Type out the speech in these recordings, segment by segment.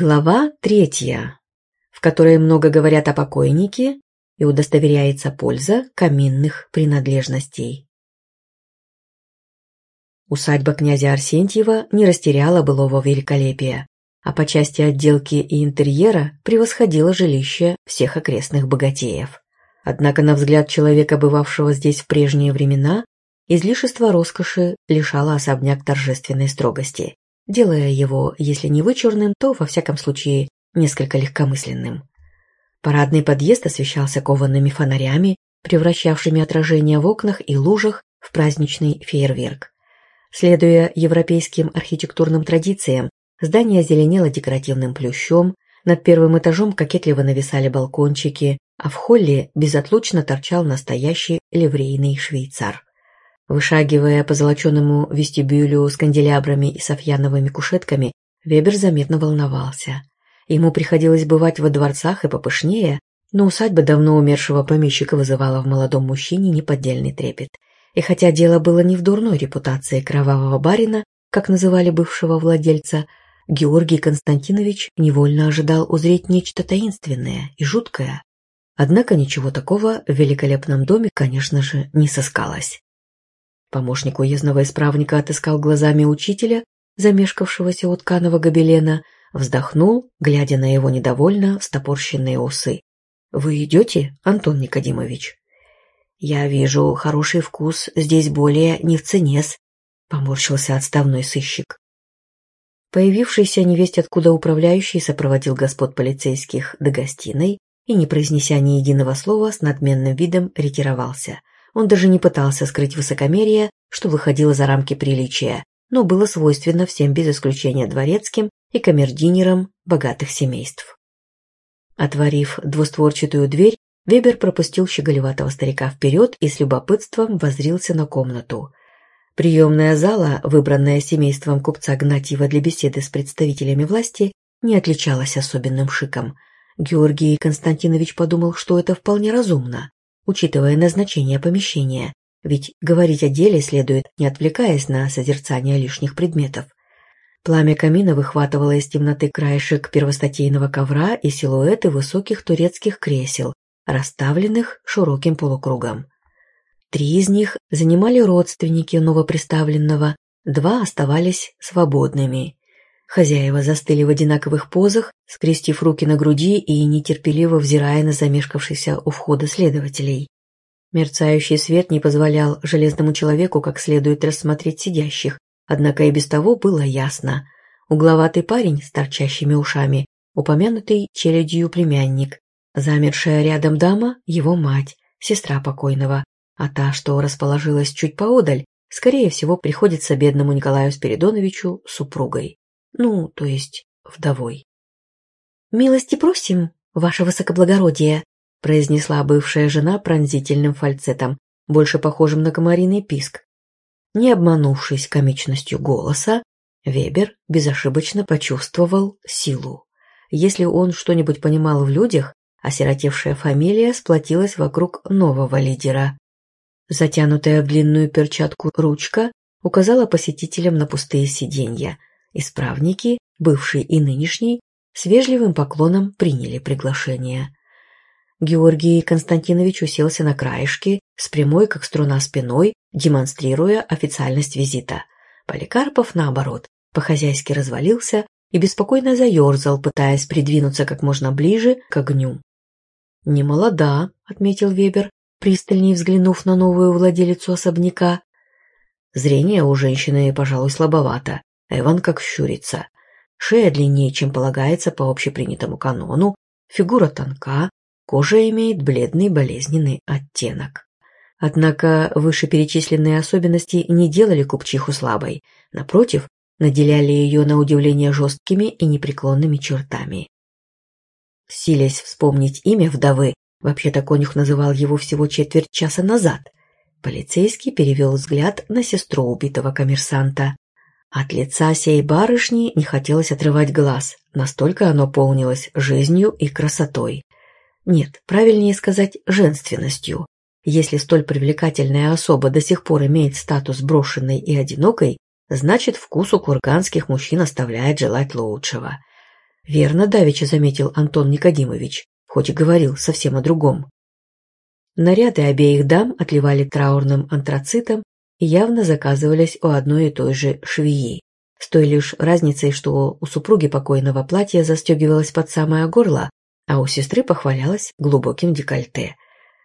Глава третья, в которой много говорят о покойнике и удостоверяется польза каминных принадлежностей. Усадьба князя Арсентьева не растеряла былого великолепия, а по части отделки и интерьера превосходила жилище всех окрестных богатеев. Однако, на взгляд человека, бывавшего здесь в прежние времена, излишество роскоши лишало особняк торжественной строгости делая его, если не вычурным, то, во всяком случае, несколько легкомысленным. Парадный подъезд освещался коваными фонарями, превращавшими отражения в окнах и лужах в праздничный фейерверк. Следуя европейским архитектурным традициям, здание зеленело декоративным плющом, над первым этажом кокетливо нависали балкончики, а в холле безотлучно торчал настоящий ливрейный швейцар. Вышагивая по золоченному вестибюлю с канделябрами и софьяновыми кушетками, Вебер заметно волновался. Ему приходилось бывать во дворцах и попышнее, но усадьба давно умершего помещика вызывала в молодом мужчине неподдельный трепет. И хотя дело было не в дурной репутации кровавого барина, как называли бывшего владельца, Георгий Константинович невольно ожидал узреть нечто таинственное и жуткое. Однако ничего такого в великолепном доме, конечно же, не сыскалось. Помощник уездного исправника отыскал глазами учителя, замешкавшегося у тканого гобелена, вздохнул, глядя на его недовольно встопорщенные усы. «Вы идете, Антон Никодимович?» «Я вижу, хороший вкус здесь более не в ценес», — поморщился отставной сыщик. Появившийся невесть откуда управляющий сопроводил господ полицейских до гостиной и, не произнеся ни единого слова, с надменным видом ретировался. Он даже не пытался скрыть высокомерие, что выходило за рамки приличия, но было свойственно всем без исключения дворецким и камердинерам богатых семейств. Отворив двустворчатую дверь, Вебер пропустил щеголеватого старика вперед и с любопытством возрился на комнату. Приемная зала, выбранная семейством купца Гнатьева для беседы с представителями власти, не отличалась особенным шиком. Георгий Константинович подумал, что это вполне разумно учитывая назначение помещения, ведь говорить о деле следует, не отвлекаясь на созерцание лишних предметов. Пламя камина выхватывало из темноты краешек первостатейного ковра и силуэты высоких турецких кресел, расставленных широким полукругом. Три из них занимали родственники новоприставленного, два оставались свободными. Хозяева застыли в одинаковых позах, скрестив руки на груди и нетерпеливо взирая на замешкавшихся у входа следователей. Мерцающий свет не позволял железному человеку как следует рассмотреть сидящих, однако и без того было ясно. Угловатый парень с торчащими ушами, упомянутый челядью племянник, замершая рядом дама – его мать, сестра покойного, а та, что расположилась чуть поодаль, скорее всего, приходится бедному Николаю Спиридоновичу супругой. Ну, то есть вдовой. «Милости просим, ваше высокоблагородие», произнесла бывшая жена пронзительным фальцетом, больше похожим на комариный писк. Не обманувшись комичностью голоса, Вебер безошибочно почувствовал силу. Если он что-нибудь понимал в людях, осиротевшая фамилия сплотилась вокруг нового лидера. Затянутая в длинную перчатку ручка указала посетителям на пустые сиденья. Исправники, бывший и нынешний, с вежливым поклоном приняли приглашение. Георгий Константинович уселся на краешке, с прямой, как струна спиной, демонстрируя официальность визита. Поликарпов, наоборот, по-хозяйски развалился и беспокойно заерзал, пытаясь придвинуться как можно ближе к огню. «Не молода», — отметил Вебер, пристальнее взглянув на новую владелицу особняка. Зрение у женщины, пожалуй, слабовато. Эван как щурится. Шея длиннее, чем полагается по общепринятому канону, фигура тонка, кожа имеет бледный болезненный оттенок. Однако вышеперечисленные особенности не делали купчиху слабой, напротив, наделяли ее на удивление жесткими и непреклонными чертами. Силясь вспомнить имя вдовы, вообще-то конюх называл его всего четверть часа назад, полицейский перевел взгляд на сестру убитого коммерсанта. От лица сей барышни не хотелось отрывать глаз, настолько оно полнилось жизнью и красотой. Нет, правильнее сказать женственностью. Если столь привлекательная особа до сих пор имеет статус брошенной и одинокой, значит вкус у курганских мужчин оставляет желать лучшего. Верно давеча заметил Антон Никодимович, хоть и говорил совсем о другом. Наряды обеих дам отливали траурным антрацитом явно заказывались у одной и той же швеи. С той лишь разницей, что у супруги покойного платье застегивалось под самое горло, а у сестры похвалялось глубоким декольте.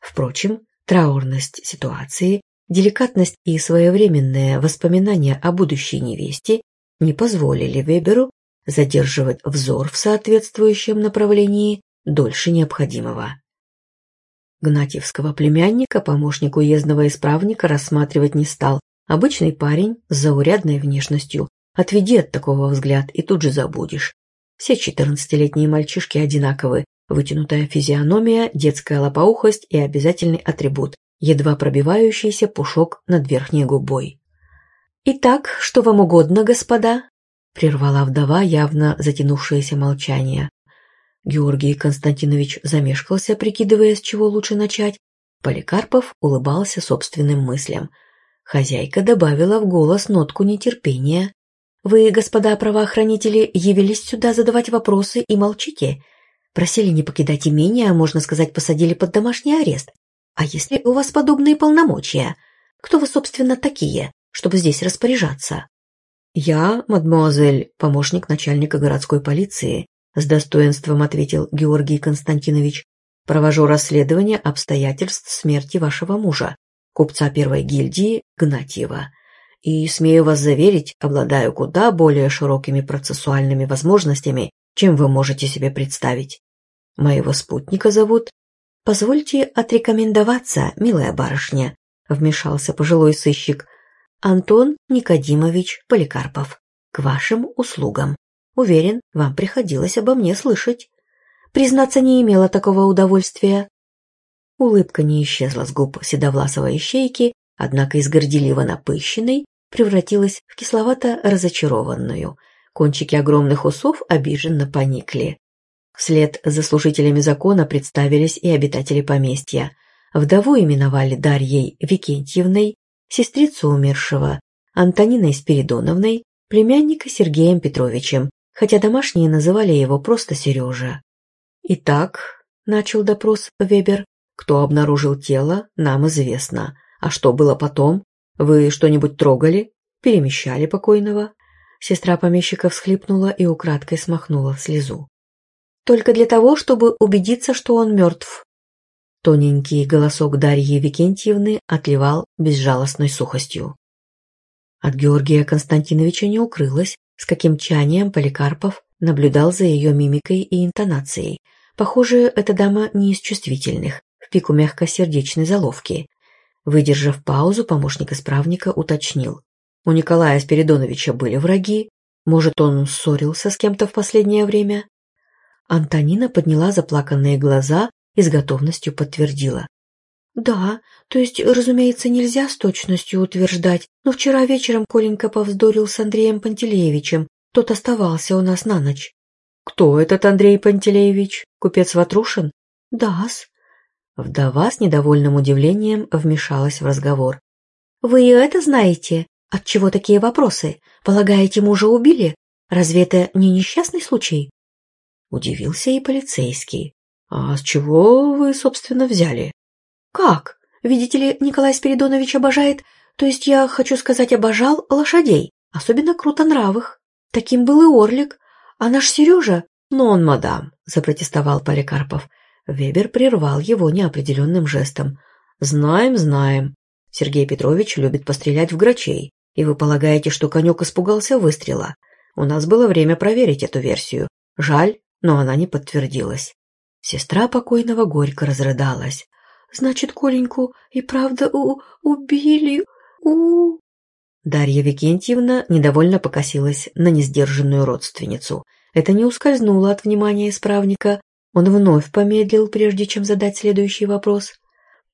Впрочем, траурность ситуации, деликатность и своевременное воспоминания о будущей невесте не позволили Веберу задерживать взор в соответствующем направлении дольше необходимого. Гнатьевского племянника помощник уездного исправника рассматривать не стал. Обычный парень с заурядной внешностью. Отведи от такого взгляд и тут же забудешь. Все четырнадцатилетние мальчишки одинаковы. Вытянутая физиономия, детская лопоухость и обязательный атрибут – едва пробивающийся пушок над верхней губой. «Итак, что вам угодно, господа?» – прервала вдова явно затянувшееся молчание. Георгий Константинович замешкался, прикидывая, с чего лучше начать. Поликарпов улыбался собственным мыслям. Хозяйка добавила в голос нотку нетерпения. «Вы, господа правоохранители, явились сюда задавать вопросы и молчите. Просили не покидать имение, а, можно сказать, посадили под домашний арест. А если у вас подобные полномочия? Кто вы, собственно, такие, чтобы здесь распоряжаться?» «Я, мадемуазель, помощник начальника городской полиции», с достоинством ответил Георгий Константинович. Провожу расследование обстоятельств смерти вашего мужа, купца первой гильдии Гнатьева. И, смею вас заверить, обладаю куда более широкими процессуальными возможностями, чем вы можете себе представить. Моего спутника зовут... Позвольте отрекомендоваться, милая барышня, вмешался пожилой сыщик. Антон Никодимович Поликарпов. К вашим услугам. Уверен, вам приходилось обо мне слышать. Признаться, не имела такого удовольствия. Улыбка не исчезла с губ седовласовой ищейки, однако из горделиво напыщенной превратилась в кисловато-разочарованную. Кончики огромных усов обиженно поникли. Вслед за служителями закона представились и обитатели поместья. Вдову именовали Дарьей Викентьевной, сестрицу умершего Антониной Спиридоновной, племянника Сергеем Петровичем, хотя домашние называли его просто Сережа. «Итак», — начал допрос Вебер, — «кто обнаружил тело, нам известно. А что было потом? Вы что-нибудь трогали? Перемещали покойного?» Сестра помещика всхлипнула и украдкой смахнула слезу. «Только для того, чтобы убедиться, что он мертв». Тоненький голосок Дарьи Викентьевны отливал безжалостной сухостью. От Георгия Константиновича не укрылось, с каким чанием Поликарпов наблюдал за ее мимикой и интонацией. Похоже, эта дама не из чувствительных, в пику мягкосердечной заловки. Выдержав паузу, помощник исправника уточнил. У Николая Спиридоновича были враги? Может, он ссорился с кем-то в последнее время? Антонина подняла заплаканные глаза и с готовностью подтвердила. «Да, то есть, разумеется, нельзя с точностью утверждать, но вчера вечером Коленька повздорил с Андреем Пантелеевичем, тот оставался у нас на ночь». «Кто этот Андрей Пантелеевич? Купец Ватрушин?» «Да-с». Вдова с недовольным удивлением вмешалась в разговор. «Вы и это знаете? Отчего такие вопросы? Полагаете, мужа убили? Разве это не несчастный случай?» Удивился и полицейский. «А с чего вы, собственно, взяли?» «Как? Видите ли, Николай Спиридонович обожает, то есть я хочу сказать, обожал лошадей, особенно крутонравых. Таким был и Орлик. А наш Сережа...» «Но он, мадам», — запротестовал Поликарпов. Вебер прервал его неопределенным жестом. «Знаем, знаем. Сергей Петрович любит пострелять в грачей. И вы полагаете, что конек испугался выстрела? У нас было время проверить эту версию. Жаль, но она не подтвердилась». Сестра покойного горько разрыдалась. Значит, Коленьку и правда у убили у Дарья Викентьевна недовольно покосилась на несдержанную родственницу. Это не ускользнуло от внимания исправника. Он вновь помедлил, прежде чем задать следующий вопрос.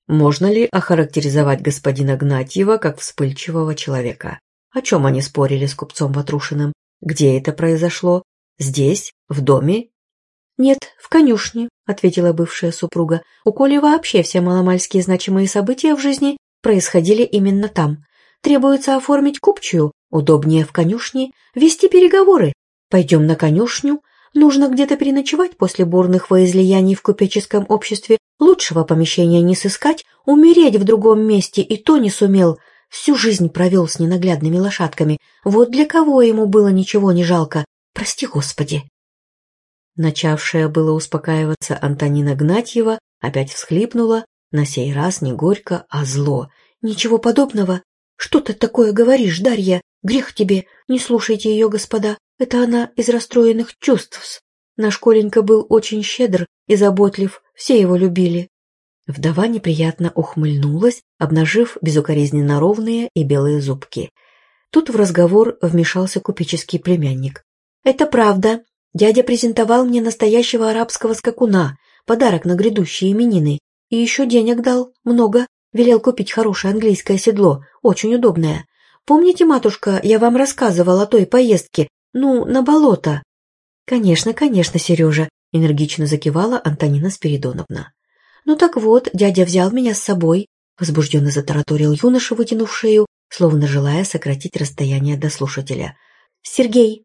Можно ли охарактеризовать господина Гнатьева как вспыльчивого человека? О чем они спорили с купцом Ватрушиным? Где это произошло? Здесь? В доме? «Нет, в конюшне», — ответила бывшая супруга. «У Коли вообще все маломальские значимые события в жизни происходили именно там. Требуется оформить купчую, удобнее в конюшне, вести переговоры. Пойдем на конюшню, Нужно где-то переночевать после бурных возлияний в купеческом обществе. Лучшего помещения не сыскать, умереть в другом месте и то не сумел. Всю жизнь провел с ненаглядными лошадками. Вот для кого ему было ничего не жалко. Прости, Господи. Начавшая было успокаиваться Антонина Гнатьева опять всхлипнула, на сей раз не горько, а зло. «Ничего подобного. Что ты такое говоришь, Дарья? Грех тебе. Не слушайте ее, господа. Это она из расстроенных чувств. Наш Коленька был очень щедр и заботлив, все его любили. Вдова неприятно ухмыльнулась, обнажив безукоризненно ровные и белые зубки. Тут в разговор вмешался купеческий племянник. «Это правда. Дядя презентовал мне настоящего арабского скакуна, подарок на грядущие именины. И еще денег дал, много. Велел купить хорошее английское седло, очень удобное. Помните, матушка, я вам рассказывала о той поездке, ну, на болото?» «Конечно, конечно, Сережа», — энергично закивала Антонина Спиридоновна. «Ну так вот, дядя взял меня с собой», — возбужденно затараторил юноша, вытянув шею, словно желая сократить расстояние до слушателя. «Сергей,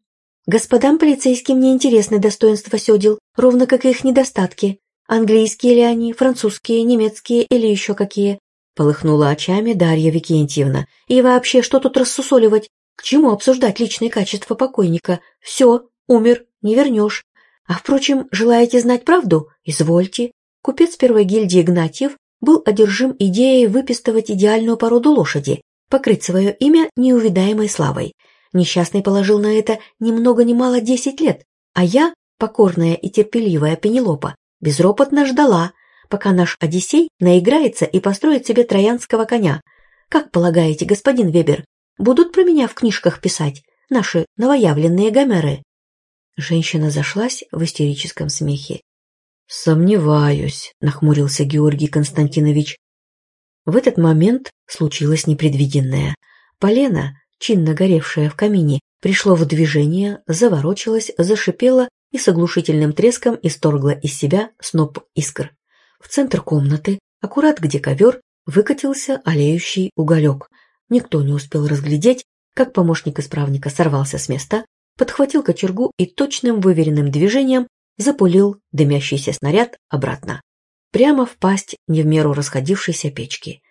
господам полицейским не интересны достоинства седел, ровно как и их недостатки. Английские ли они, французские, немецкие или еще какие?» Полыхнула очами Дарья Викентьевна. «И вообще, что тут рассусоливать? К чему обсуждать личные качества покойника? Все, умер, не вернешь. А впрочем, желаете знать правду? Извольте. Купец первой гильдии Игнатьев был одержим идеей выпистывать идеальную породу лошади, покрыть свое имя неувидаемой славой. Несчастный положил на это ни много ни мало десять лет, а я, покорная и терпеливая Пенелопа, безропотно ждала, пока наш Одиссей наиграется и построит себе троянского коня. Как полагаете, господин Вебер, Будут про меня в книжках писать наши новоявленные гомеры?» Женщина зашлась в истерическом смехе. «Сомневаюсь», — нахмурился Георгий Константинович. В этот момент случилось непредвиденное. Полено, чинно горевшее в камине, пришло в движение, заворочилось, зашипело и с оглушительным треском исторгло из себя сноп искр. В центр комнаты, аккурат где ковер, выкатился олеющий уголек. Никто не успел разглядеть, как помощник исправника сорвался с места, подхватил кочергу и точным выверенным движением запулил дымящийся снаряд обратно. Прямо в пасть не в меру расходившейся печки.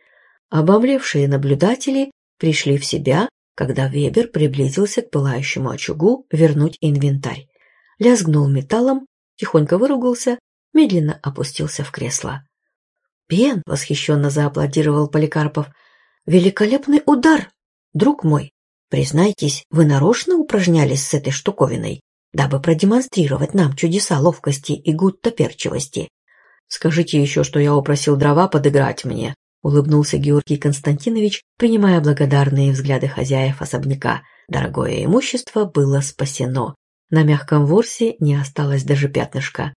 Обомлевшие наблюдатели пришли в себя, когда Вебер приблизился к пылающему очагу вернуть инвентарь. Лязгнул металлом, тихонько выругался, медленно опустился в кресло. «Пен!» — восхищенно зааплодировал Поликарпов — Великолепный удар, друг мой. Признайтесь, вы нарочно упражнялись с этой штуковиной, дабы продемонстрировать нам чудеса ловкости и гуттоперчивости. Скажите еще, что я упросил дрова подыграть мне, улыбнулся Георгий Константинович, принимая благодарные взгляды хозяев особняка. Дорогое имущество было спасено. На мягком ворсе не осталось даже пятнышка.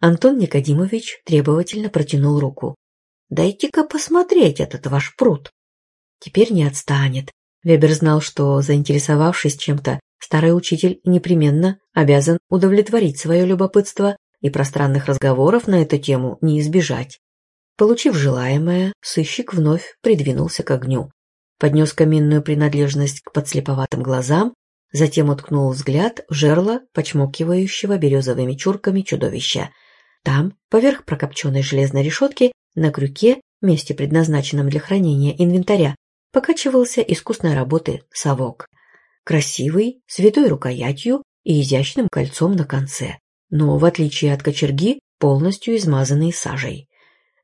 Антон Никодимович требовательно протянул руку. «Дайте-ка посмотреть этот ваш пруд. Теперь не отстанет. Вебер знал, что, заинтересовавшись чем-то, старый учитель непременно обязан удовлетворить свое любопытство и пространных разговоров на эту тему не избежать. Получив желаемое, сыщик вновь придвинулся к огню. Поднес каминную принадлежность к подслеповатым глазам, затем уткнул взгляд в жерло почмокивающего березовыми чурками чудовища. Там, поверх прокопченной железной решетки, на крюке, месте предназначенном для хранения инвентаря, покачивался искусной работы совок. Красивый, с витой рукоятью и изящным кольцом на конце, но, в отличие от кочерги, полностью измазанный сажей.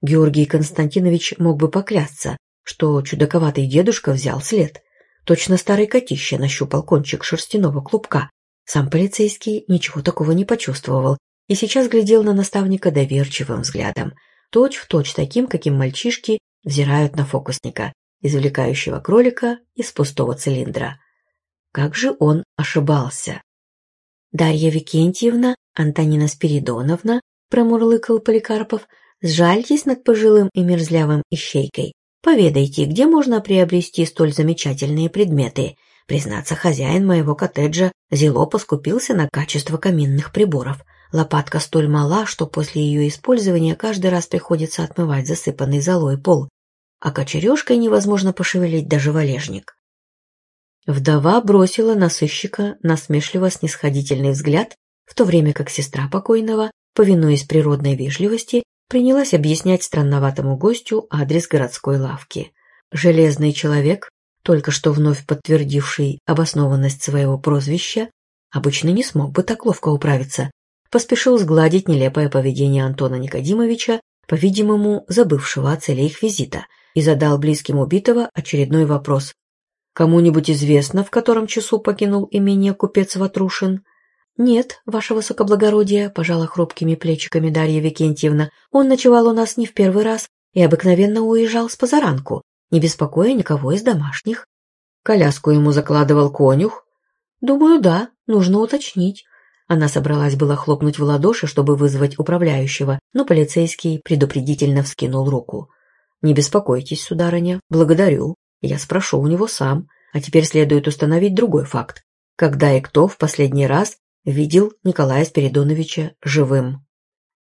Георгий Константинович мог бы поклясться, что чудаковатый дедушка взял след. Точно старый котище нащупал кончик шерстяного клубка. Сам полицейский ничего такого не почувствовал и сейчас глядел на наставника доверчивым взглядом, точь-в-точь точь таким, каким мальчишки взирают на фокусника, извлекающего кролика из пустого цилиндра. Как же он ошибался! Дарья Викентьевна, Антонина Спиридоновна, промурлыкал Поликарпов, сжальтесь над пожилым и мерзлявым ищейкой. Поведайте, где можно приобрести столь замечательные предметы. Признаться, хозяин моего коттеджа зело поскупился на качество каминных приборов. Лопатка столь мала, что после ее использования каждый раз приходится отмывать засыпанный золой пол а кочережкой невозможно пошевелить даже валежник. Вдова бросила на сыщика насмешливо снисходительный взгляд в то время как сестра покойного, повинуясь природной вежливости, принялась объяснять странноватому гостю адрес городской лавки. Железный человек, только что вновь подтвердивший обоснованность своего прозвища, обычно не смог бы так ловко управиться, поспешил сгладить нелепое поведение Антона Никодимовича, по-видимому, забывшего о цели их визита, и задал близким убитого очередной вопрос. «Кому-нибудь известно, в котором часу покинул имение купец Ватрушин?» «Нет, ваше высокоблагородие», – пожала хрупкими плечиками Дарья Викентьевна. «Он ночевал у нас не в первый раз и обыкновенно уезжал с позаранку, не беспокоя никого из домашних». «Коляску ему закладывал конюх?» «Думаю, да, нужно уточнить». Она собралась было хлопнуть в ладоши, чтобы вызвать управляющего, но полицейский предупредительно вскинул руку. «Не беспокойтесь, сударыня, благодарю. Я спрошу у него сам. А теперь следует установить другой факт. Когда и кто в последний раз видел Николая Спиридоновича живым?»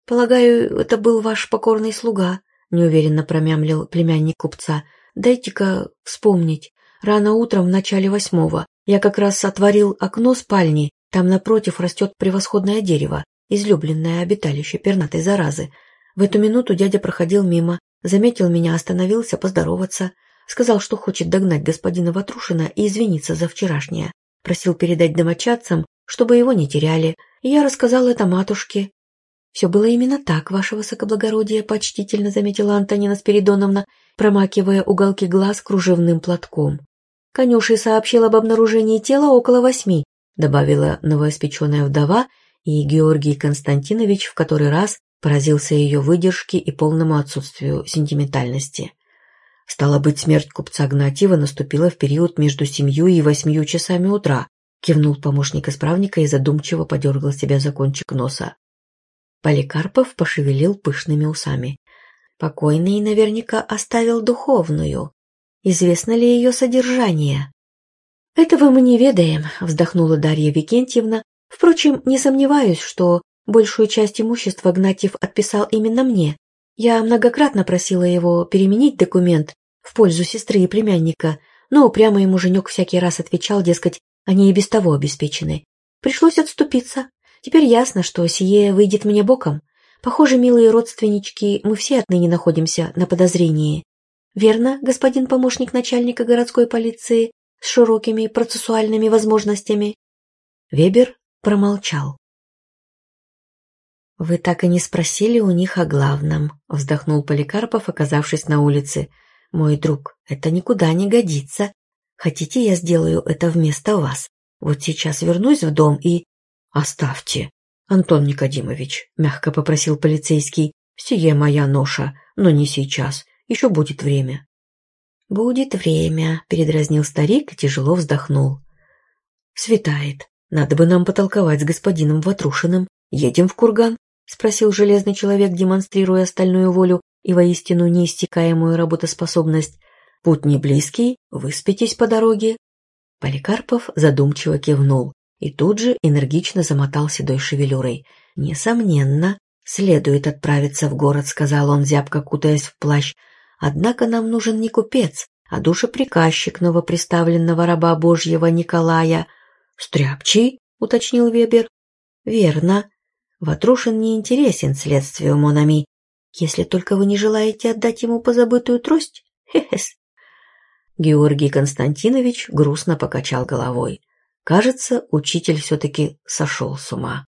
«Полагаю, это был ваш покорный слуга», — неуверенно промямлил племянник купца. «Дайте-ка вспомнить. Рано утром в начале восьмого я как раз отворил окно спальни там напротив растет превосходное дерево, излюбленное обиталище пернатой заразы. В эту минуту дядя проходил мимо, заметил меня, остановился поздороваться, сказал, что хочет догнать господина Ватрушина и извиниться за вчерашнее. Просил передать домочадцам, чтобы его не теряли, и я рассказал это матушке. «Все было именно так, ваше высокоблагородие», — почтительно заметила Антонина Спиридоновна, промакивая уголки глаз кружевным платком. Конюший сообщил об обнаружении тела около восьми, добавила новоиспеченная вдова, и Георгий Константинович в который раз поразился ее выдержке и полному отсутствию сентиментальности. Стало быть, смерть купца Гнатьева наступила в период между семью и восьмью часами утра, кивнул помощник исправника и задумчиво подергал себя за кончик носа. Поликарпов пошевелил пышными усами. Покойный наверняка оставил духовную. Известно ли ее содержание? «Этого мы не ведаем», — вздохнула Дарья Викентьевна. «Впрочем, не сомневаюсь, что большую часть имущества Гнатьев отписал именно мне. Я многократно просила его переменить документ в пользу сестры и племянника, но упрямо ему женек всякий раз отвечал, дескать, они и без того обеспечены. Пришлось отступиться. Теперь ясно, что сие выйдет мне боком. Похоже, милые родственнички, мы все отныне находимся на подозрении. Верно, господин помощник начальника городской полиции? с широкими процессуальными возможностями. Вебер промолчал. «Вы так и не спросили у них о главном», — вздохнул Поликарпов, оказавшись на улице. «Мой друг, это никуда не годится. Хотите, я сделаю это вместо вас? Вот сейчас вернусь в дом и...» «Оставьте, Антон Никодимович», — мягко попросил полицейский. «Сие моя ноша, но не сейчас. Еще будет время». «Будет время», — передразнил старик и тяжело вздохнул. «Светает. Надо бы нам потолковать с господином Ватрушиным. Едем в курган?» — спросил железный человек, демонстрируя остальную волю и воистину неистекаемую работоспособность. «Путь не близкий, выспитесь по дороге». Поликарпов задумчиво кивнул и тут же энергично замотал седой шевелюрой. «Несомненно, следует отправиться в город», — сказал он, зябко кутаясь в плащ, Однако нам нужен не купец, а душеприказчик новоприставленного раба Божьего Николая. «Стряпчий?» — уточнил Вебер. «Верно. Ватрушин не интересен следствию Монами, если только вы не желаете отдать ему позабытую трость. Хе-хес». Георгий Константинович грустно покачал головой. Кажется, учитель все-таки сошел с ума.